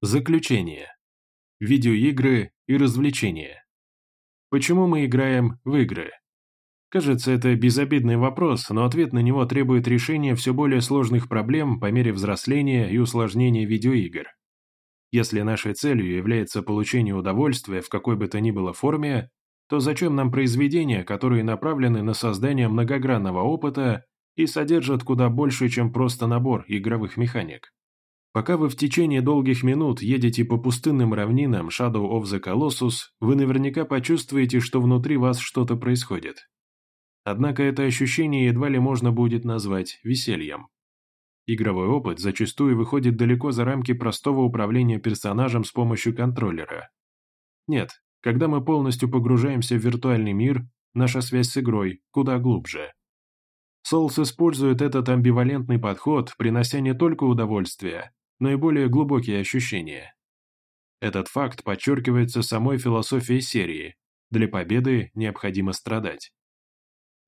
Заключение. Видеоигры и развлечения. Почему мы играем в игры? Кажется, это безобидный вопрос, но ответ на него требует решения все более сложных проблем по мере взросления и усложнения видеоигр. Если нашей целью является получение удовольствия в какой бы то ни было форме, то зачем нам произведения, которые направлены на создание многогранного опыта и содержат куда больше, чем просто набор игровых механик? Пока вы в течение долгих минут едете по пустынным равнинам Shadow of the Colossus, вы наверняка почувствуете, что внутри вас что-то происходит. Однако это ощущение едва ли можно будет назвать весельем. Игровой опыт зачастую выходит далеко за рамки простого управления персонажем с помощью контроллера. Нет, когда мы полностью погружаемся в виртуальный мир, наша связь с игрой куда глубже. Souls использует этот амбивалентный подход, принося не только удовольствие, но и более глубокие ощущения. Этот факт подчеркивается самой философией серии «Для победы необходимо страдать».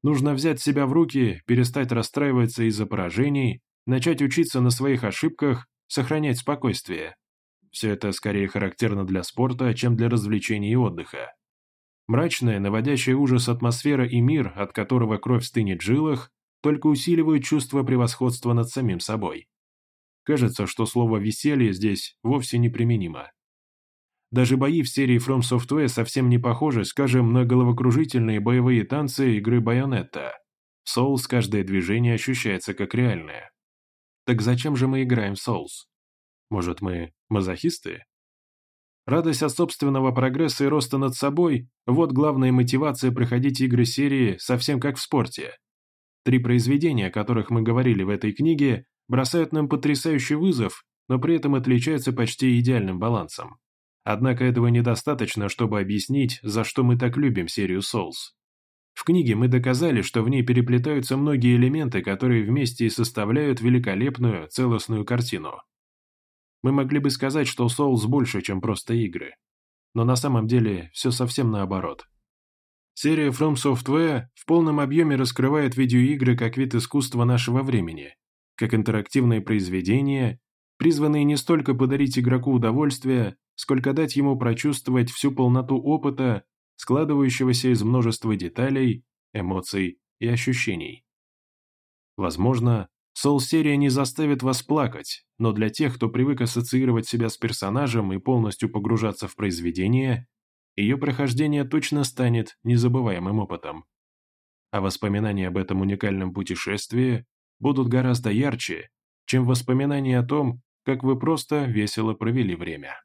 Нужно взять себя в руки, перестать расстраиваться из-за поражений, начать учиться на своих ошибках, сохранять спокойствие. Все это скорее характерно для спорта, чем для развлечений и отдыха. Мрачная, наводящая ужас атмосфера и мир, от которого кровь стынет в жилах, только усиливают чувство превосходства над самим собой. Кажется, что слово «веселье» здесь вовсе не применимо. Даже бои в серии From Software совсем не похожи, скажем, на головокружительные боевые танцы игры Байонетта. В Souls каждое движение ощущается как реальное. Так зачем же мы играем в Souls? Может, мы мазохисты? Радость от собственного прогресса и роста над собой – вот главная мотивация проходить игры серии совсем как в спорте. Три произведения, о которых мы говорили в этой книге, бросают нам потрясающий вызов, но при этом отличаются почти идеальным балансом. Однако этого недостаточно, чтобы объяснить, за что мы так любим серию Souls. В книге мы доказали, что в ней переплетаются многие элементы, которые вместе и составляют великолепную, целостную картину. Мы могли бы сказать, что Souls больше, чем просто игры. Но на самом деле все совсем наоборот. Серия From Software в полном объеме раскрывает видеоигры как вид искусства нашего времени, как интерактивные произведения, призванные не столько подарить игроку удовольствие, сколько дать ему прочувствовать всю полноту опыта, складывающегося из множества деталей, эмоций и ощущений. Возможно, Soul-серия не заставит вас плакать, но для тех, кто привык ассоциировать себя с персонажем и полностью погружаться в произведение, ее прохождение точно станет незабываемым опытом. А воспоминания об этом уникальном путешествии будут гораздо ярче, чем воспоминания о том, как вы просто весело провели время.